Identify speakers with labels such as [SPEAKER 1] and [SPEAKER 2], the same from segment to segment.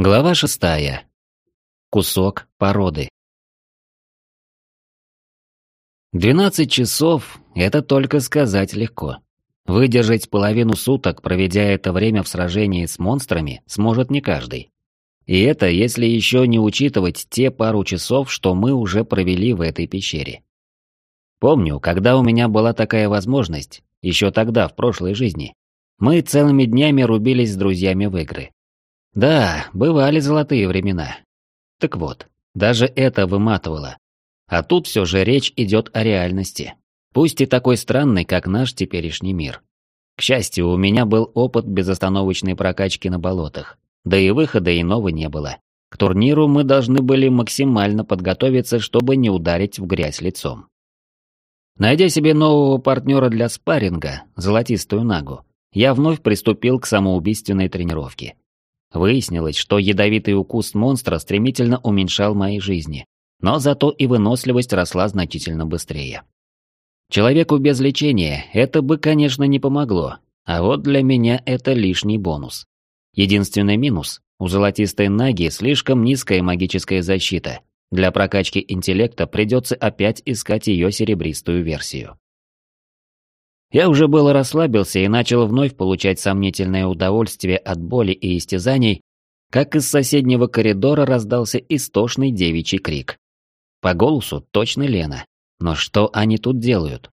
[SPEAKER 1] Глава шестая. Кусок породы. Двенадцать часов – это только сказать легко. Выдержать половину суток, проведя это время в сражении с монстрами, сможет не каждый. И это если еще не учитывать те пару часов, что мы уже провели в этой пещере. Помню, когда у меня была такая возможность, еще тогда, в прошлой жизни, мы целыми днями рубились с друзьями в игры. Да, бывали золотые времена. Так вот, даже это выматывало. А тут все же речь идет о реальности. Пусть и такой странный, как наш теперешний мир. К счастью, у меня был опыт безостановочной прокачки на болотах. Да и выхода иного не было. К турниру мы должны были максимально подготовиться, чтобы не ударить в грязь лицом. Найдя себе нового партнера для спарринга, золотистую нагу, я вновь приступил к самоубийственной тренировке. Выяснилось, что ядовитый укус монстра стремительно уменьшал мои жизни, но зато и выносливость росла значительно быстрее. Человеку без лечения это бы, конечно, не помогло, а вот для меня это лишний бонус. Единственный минус – у золотистой наги слишком низкая магическая защита. Для прокачки интеллекта придется опять искать ее серебристую версию. Я уже было расслабился и начал вновь получать сомнительное удовольствие от боли и истязаний, как из соседнего коридора раздался истошный девичий крик. По голосу точно Лена. Но что они тут делают?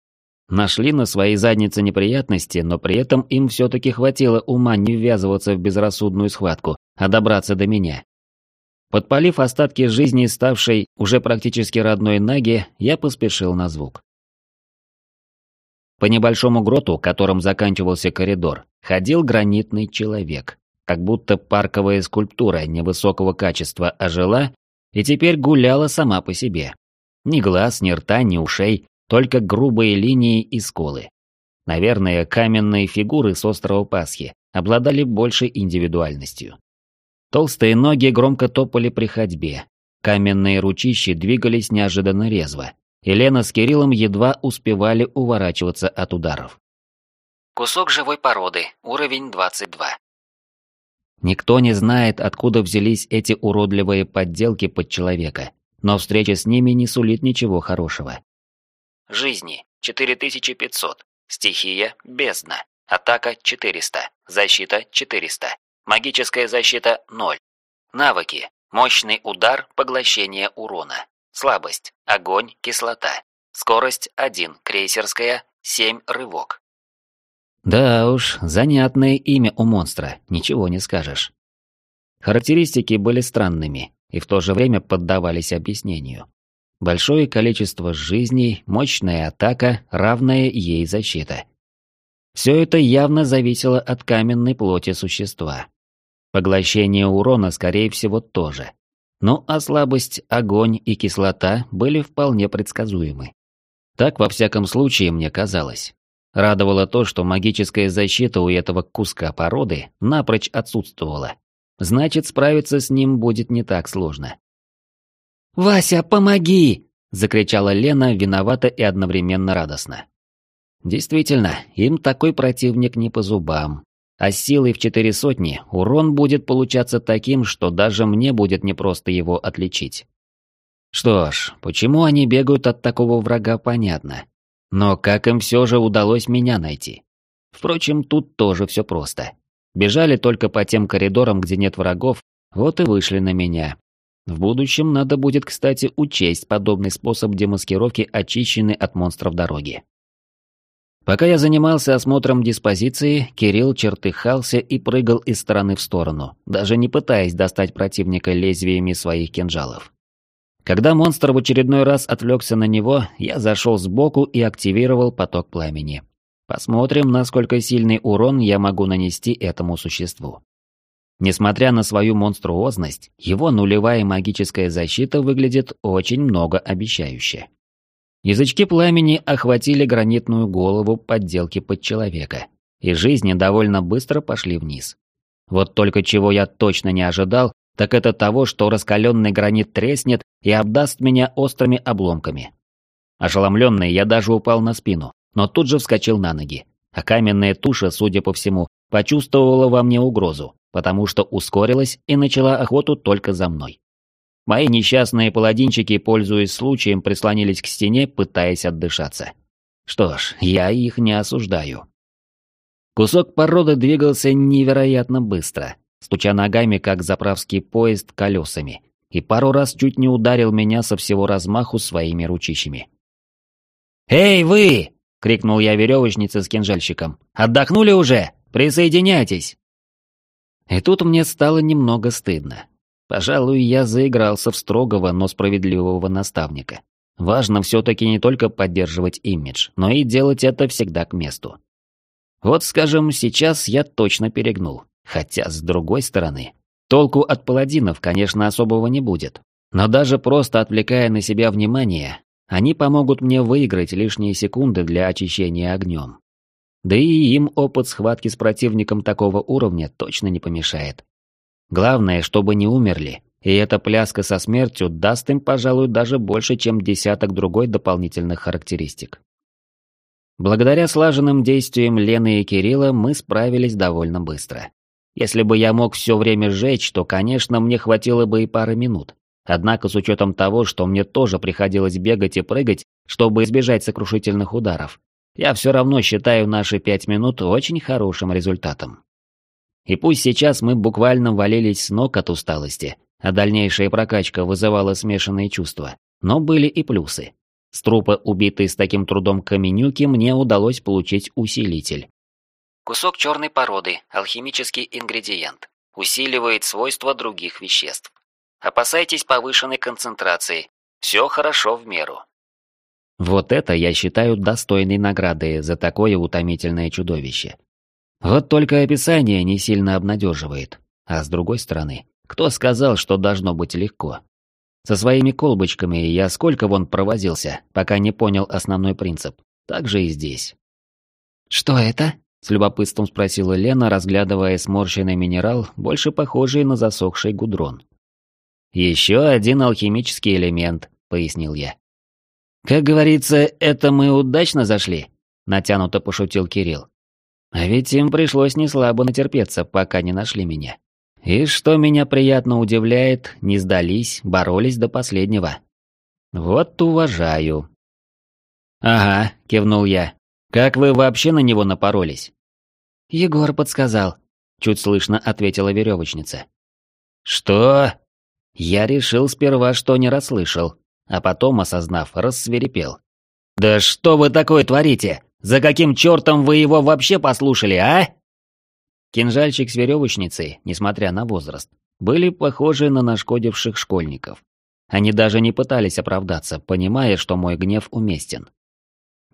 [SPEAKER 1] Нашли на своей заднице неприятности, но при этом им все-таки хватило ума не ввязываться в безрассудную схватку, а добраться до меня. Подпалив остатки жизни, ставшей уже практически родной Наги, я поспешил на звук. По небольшому гроту, которым заканчивался коридор, ходил гранитный человек. Как будто парковая скульптура невысокого качества ожила и теперь гуляла сама по себе. Ни глаз, ни рта, ни ушей, только грубые линии и сколы. Наверное, каменные фигуры с острова Пасхи обладали большей индивидуальностью. Толстые ноги громко топали при ходьбе. Каменные ручищи двигались неожиданно резво, Елена с Кириллом едва успевали уворачиваться от ударов.
[SPEAKER 2] Кусок живой породы, уровень 22.
[SPEAKER 1] Никто не знает, откуда взялись эти уродливые подделки под человека, но встреча с ними не сулит ничего хорошего.
[SPEAKER 2] Жизни 4500, стихия бездна, атака 400, защита 400, магическая защита 0. Навыки, мощный удар, поглощение урона. Слабость. Огонь, кислота. Скорость 1, крейсерская, 7, рывок.
[SPEAKER 1] Да уж, занятное имя у монстра, ничего не скажешь. Характеристики были странными и в то же время поддавались объяснению. Большое количество жизней, мощная атака, равная ей защита. Все это явно зависело от каменной плоти существа. Поглощение урона, скорее всего, тоже. Ну а слабость, огонь и кислота были вполне предсказуемы. Так, во всяком случае, мне казалось. Радовало то, что магическая защита у этого куска породы напрочь отсутствовала. Значит, справиться с ним будет не так сложно.
[SPEAKER 3] «Вася, помоги!» – закричала Лена, виновата и одновременно радостно.
[SPEAKER 1] Действительно, им такой противник не по зубам. А силой в четыре сотни урон будет получаться таким, что даже мне будет непросто его отличить. Что ж, почему они бегают от такого врага, понятно. Но как им все же удалось меня найти? Впрочем, тут тоже все просто. Бежали только по тем коридорам, где нет врагов, вот и вышли на меня. В будущем надо будет, кстати, учесть подобный способ демаскировки очищенной от монстров дороги. Пока я занимался осмотром диспозиции, Кирилл чертыхался и прыгал из стороны в сторону, даже не пытаясь достать противника лезвиями своих кинжалов. Когда монстр в очередной раз отвлекся на него, я зашел сбоку и активировал поток пламени. Посмотрим, насколько сильный урон я могу нанести этому существу. Несмотря на свою монструозность, его нулевая магическая защита выглядит очень многообещающе. Язычки пламени охватили гранитную голову подделки под человека, и жизни довольно быстро пошли вниз. Вот только чего я точно не ожидал, так это того, что раскаленный гранит треснет и обдаст меня острыми обломками. Ошеломленный, я даже упал на спину, но тут же вскочил на ноги, а каменная туша, судя по всему, почувствовала во мне угрозу, потому что ускорилась и начала охоту только за мной. Мои несчастные паладинчики, пользуясь случаем, прислонились к стене, пытаясь отдышаться. Что ж, я их не осуждаю. Кусок породы двигался невероятно быстро, стуча ногами, как заправский поезд колесами, и пару раз чуть не ударил меня со всего размаху своими ручищами. «Эй, вы!» — крикнул я веревочнице с кинжальщиком. «Отдохнули уже? Присоединяйтесь!» И тут мне стало немного стыдно. Пожалуй, я заигрался в строгого, но справедливого наставника. Важно все-таки не только поддерживать имидж, но и делать это всегда к месту. Вот, скажем, сейчас я точно перегнул. Хотя, с другой стороны, толку от паладинов, конечно, особого не будет. Но даже просто отвлекая на себя внимание, они помогут мне выиграть лишние секунды для очищения огнем. Да и им опыт схватки с противником такого уровня точно не помешает. Главное, чтобы не умерли, и эта пляска со смертью даст им, пожалуй, даже больше, чем десяток другой дополнительных характеристик. Благодаря слаженным действиям Лены и Кирилла мы справились довольно быстро. Если бы я мог все время сжечь, то, конечно, мне хватило бы и пары минут. Однако с учетом того, что мне тоже приходилось бегать и прыгать, чтобы избежать сокрушительных ударов, я все равно считаю наши пять минут очень хорошим результатом. И пусть сейчас мы буквально валились с ног от усталости, а дальнейшая прокачка вызывала смешанные чувства, но были и плюсы. С трупа, убитой с таким трудом каменюки, мне удалось получить усилитель.
[SPEAKER 2] Кусок черной породы, алхимический ингредиент. Усиливает свойства других веществ. Опасайтесь повышенной концентрации. Все хорошо в меру.
[SPEAKER 1] Вот это я считаю достойной наградой за такое утомительное чудовище. Вот только описание не сильно обнадеживает. А с другой стороны, кто сказал, что должно быть легко? Со своими колбочками я сколько вон провозился, пока не понял основной принцип. Так же и здесь.
[SPEAKER 3] «Что это?»
[SPEAKER 1] — с любопытством спросила Лена, разглядывая сморщенный минерал, больше похожий на засохший гудрон. «Еще один алхимический элемент», — пояснил я.
[SPEAKER 3] «Как говорится, это мы удачно зашли», — натянуто пошутил Кирилл. А ведь им пришлось неслабо натерпеться, пока не нашли меня. И что меня приятно удивляет, не сдались, боролись до последнего. Вот уважаю.
[SPEAKER 1] «Ага», — кивнул я. «Как вы вообще на него напоролись?»
[SPEAKER 3] «Егор подсказал», — чуть слышно ответила веревочница.
[SPEAKER 1] «Что?» Я решил сперва, что не расслышал, а потом, осознав, рассверепел. «Да что вы такое творите? За каким чертом вы его вообще послушали, а?» Кинжальчик с веревочницей, несмотря на возраст, были похожи на нашкодивших школьников. Они даже не пытались оправдаться, понимая, что мой гнев уместен.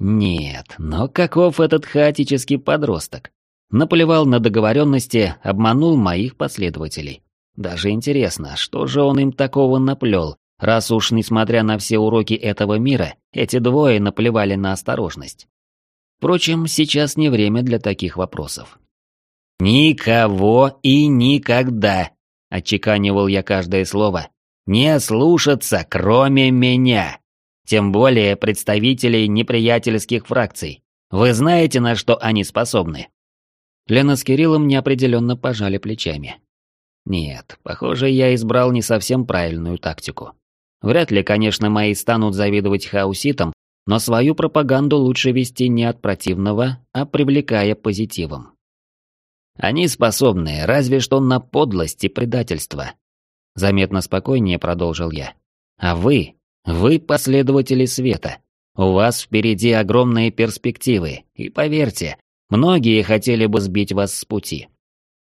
[SPEAKER 1] Нет, но каков этот хаотический подросток? Наплевал на договоренности, обманул моих последователей. Даже интересно, что же он им такого наплел, раз уж, несмотря на все уроки этого мира, эти двое наплевали на осторожность. Впрочем, сейчас не время для таких вопросов. «Никого и никогда», — отчеканивал я каждое слово, — «не слушаться, кроме меня. Тем более представителей неприятельских фракций. Вы знаете, на что они способны?» Лена с Кириллом неопределенно пожали плечами. Нет, похоже, я избрал не совсем правильную тактику. Вряд ли, конечно, мои станут завидовать хауситам, но свою пропаганду лучше вести не от противного, а привлекая позитивом. Они способны разве что на подлость и предательство. Заметно спокойнее продолжил я. А вы, вы последователи света. У вас впереди огромные перспективы, и поверьте, многие хотели бы сбить вас с пути.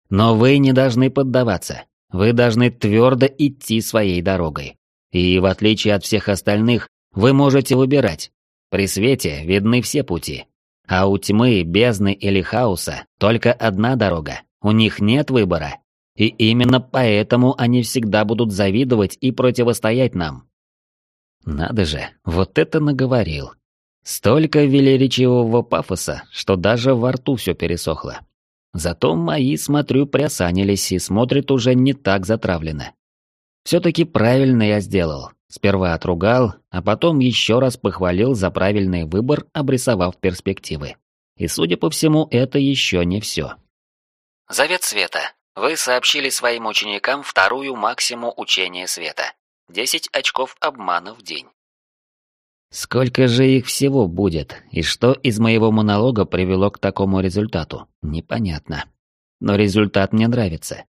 [SPEAKER 1] Но вы не должны поддаваться. Вы должны твердо идти своей дорогой. И в отличие от всех остальных, вы можете выбирать, при свете видны все пути. А у тьмы, бездны или хаоса только одна дорога. У них нет выбора. И именно поэтому они всегда будут завидовать и противостоять нам. Надо же, вот это наговорил. Столько велеречивого пафоса, что даже во рту все пересохло. Зато мои, смотрю, приосанились и смотрят уже не так затравленно. Все-таки правильно я сделал. Сперва отругал, а потом еще раз похвалил за правильный выбор, обрисовав перспективы. И судя по всему, это еще не все.
[SPEAKER 2] Завет света. Вы сообщили своим ученикам вторую максимум учения света. 10 очков обмана в день.
[SPEAKER 1] Сколько же их всего будет, и что из моего монолога привело к такому результату, непонятно. Но результат мне нравится.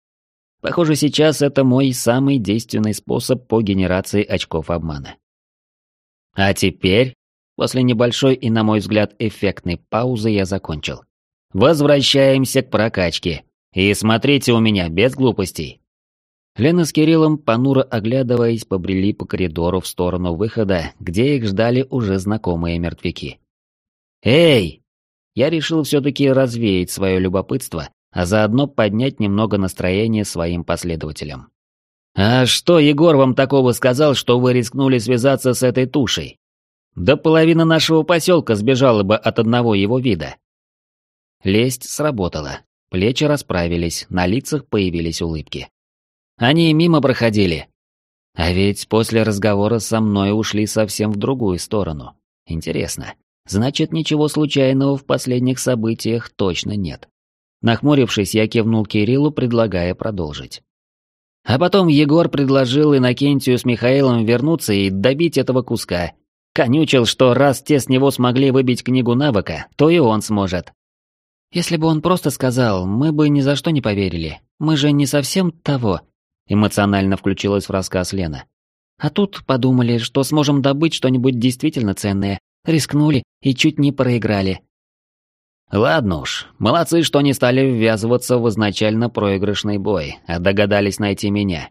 [SPEAKER 1] Похоже, сейчас это мой самый действенный способ по генерации очков обмана. А теперь, после небольшой и, на мой взгляд, эффектной паузы, я закончил. Возвращаемся к прокачке. И смотрите у меня без глупостей. Лена с Кириллом, понуро оглядываясь, побрели по коридору в сторону выхода, где их ждали уже знакомые мертвяки. «Эй!» Я решил все-таки развеять свое любопытство, а заодно поднять немного настроение своим последователям. «А что Егор вам такого сказал, что вы рискнули связаться с этой тушей? Да половина нашего поселка сбежала бы от одного его вида». Лесть сработала, плечи расправились, на лицах появились улыбки. Они мимо проходили. А ведь после разговора со мной ушли совсем в другую сторону. Интересно. Значит, ничего случайного в последних событиях точно нет. Нахмурившись, я кивнул Кириллу, предлагая продолжить. А потом Егор предложил Иннокентию с Михаилом вернуться и добить этого куска. Конючил, что раз те с него смогли выбить книгу навыка, то и он сможет. Если бы он просто сказал, мы бы ни за что не поверили. Мы же не совсем того. Эмоционально включилась в рассказ Лена. А тут подумали, что сможем добыть что-нибудь действительно ценное, рискнули и чуть не проиграли. Ладно уж, молодцы, что не стали ввязываться в изначально проигрышный бой, а догадались найти меня.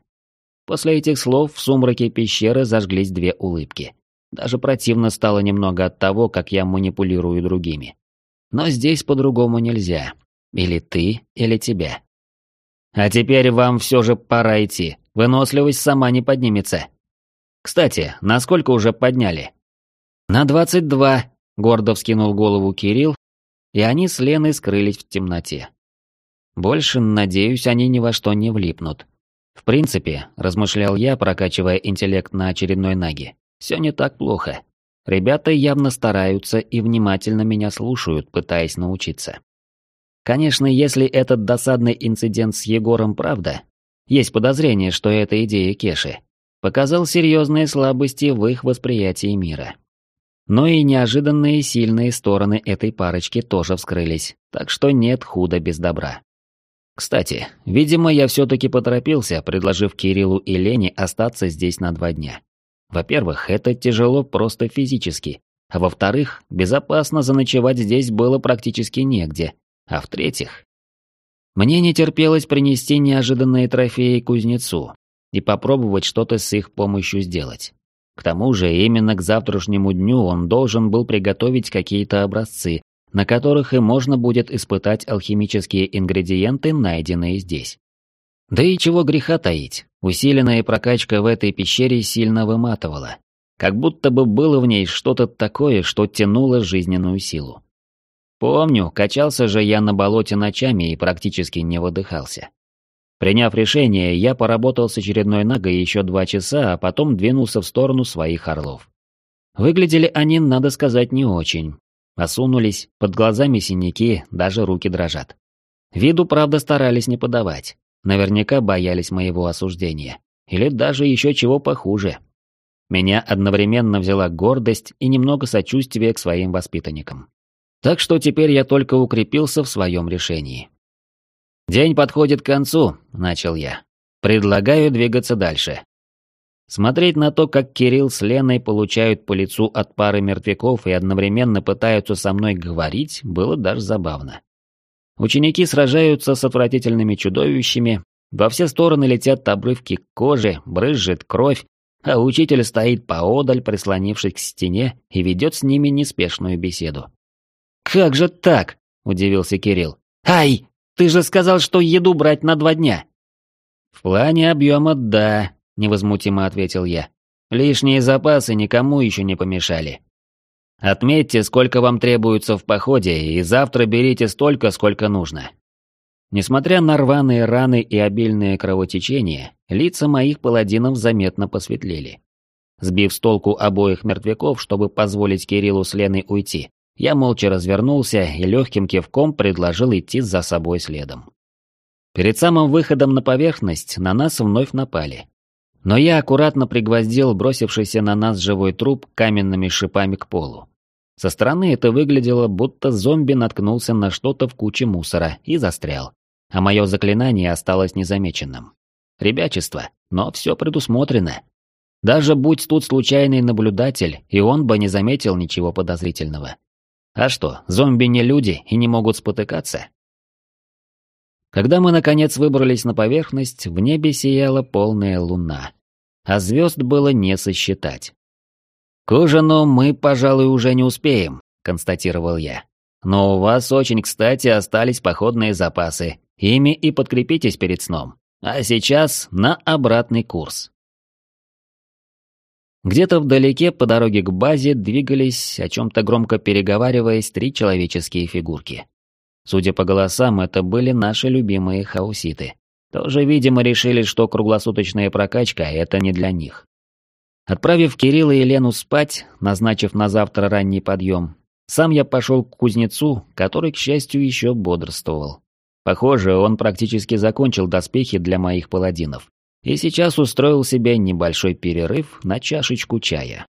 [SPEAKER 1] После этих слов в сумраке пещеры зажглись две улыбки. Даже противно стало немного от того, как я манипулирую другими. Но здесь по-другому нельзя. Или ты, или тебя. А теперь вам все же пора идти. Выносливость сама не поднимется. Кстати, насколько уже подняли? На двадцать два, гордо вскинул голову Кирилл, и они с Леной скрылись в темноте. Больше, надеюсь, они ни во что не влипнут. В принципе, размышлял я, прокачивая интеллект на очередной наге, все не так плохо. Ребята явно стараются и внимательно меня слушают, пытаясь научиться. Конечно, если этот досадный инцидент с Егором правда, есть подозрение, что это идея Кеши, показал серьезные слабости в их восприятии мира. Но и неожиданные сильные стороны этой парочки тоже вскрылись, так что нет худа без добра. Кстати, видимо, я все-таки поторопился, предложив Кириллу и Лене остаться здесь на два дня. Во-первых, это тяжело просто физически, а во-вторых, безопасно заночевать здесь было практически негде, а в-третьих, мне не терпелось принести неожиданные трофеи кузнецу и попробовать что-то с их помощью сделать. К тому же именно к завтрашнему дню он должен был приготовить какие-то образцы, на которых и можно будет испытать алхимические ингредиенты, найденные здесь. Да и чего греха таить, усиленная прокачка в этой пещере сильно выматывала. Как будто бы было в ней что-то такое, что тянуло жизненную силу. Помню, качался же я на болоте ночами и практически не выдыхался. Приняв решение, я поработал с очередной нагой еще два часа, а потом двинулся в сторону своих орлов. Выглядели они, надо сказать, не очень. Осунулись, под глазами синяки, даже руки дрожат. Виду, правда, старались не подавать. Наверняка боялись моего осуждения. Или даже еще чего похуже. Меня одновременно взяла гордость и немного сочувствия к своим воспитанникам. Так что теперь я только укрепился в своем решении. «День подходит к концу», — начал я. «Предлагаю двигаться дальше». Смотреть на то, как Кирилл с Леной получают по лицу от пары мертвяков и одновременно пытаются со мной говорить, было даже забавно. Ученики сражаются с отвратительными чудовищами, во все стороны летят обрывки кожи, брызжет кровь, а учитель стоит поодаль, прислонившись к стене, и ведет с ними неспешную беседу. «Как же так?» – удивился Кирилл. «Ай, ты же сказал, что еду брать на два дня!» «В плане объема, да», – невозмутимо ответил я. «Лишние запасы никому еще не помешали. Отметьте, сколько вам требуется в походе, и завтра берите столько, сколько нужно». Несмотря на рваные раны и обильное кровотечение, лица моих паладинов заметно посветлели. Сбив с толку обоих мертвяков, чтобы позволить Кириллу с Леной уйти, я молча развернулся и легким кивком предложил идти за собой следом. Перед самым выходом на поверхность на нас вновь напали. Но я аккуратно пригвоздил бросившийся на нас живой труп каменными шипами к полу. Со стороны это выглядело, будто зомби наткнулся на что-то в куче мусора и застрял. А мое заклинание осталось незамеченным. Ребячество, но все предусмотрено. Даже будь тут случайный наблюдатель, и он бы не заметил ничего подозрительного. А что, зомби не люди и не могут спотыкаться? Когда мы наконец выбрались на поверхность, в небе сияла полная луна. А звезд было не сосчитать. «К ужину мы, пожалуй, уже не успеем», — констатировал я. «Но у вас очень кстати остались походные запасы. Ими и подкрепитесь перед сном. А сейчас на обратный курс». Где-то вдалеке по дороге к базе двигались, о чем-то громко переговариваясь, три человеческие фигурки. Судя по голосам, это были наши любимые хауситы. Тоже, видимо, решили, что круглосуточная прокачка – это не для них. Отправив Кирилла и Лену спать, назначив на завтра ранний подъем, сам я пошел к кузнецу, который, к счастью, еще бодрствовал. Похоже, он практически закончил доспехи для моих паладинов и сейчас устроил себе небольшой перерыв на чашечку чая.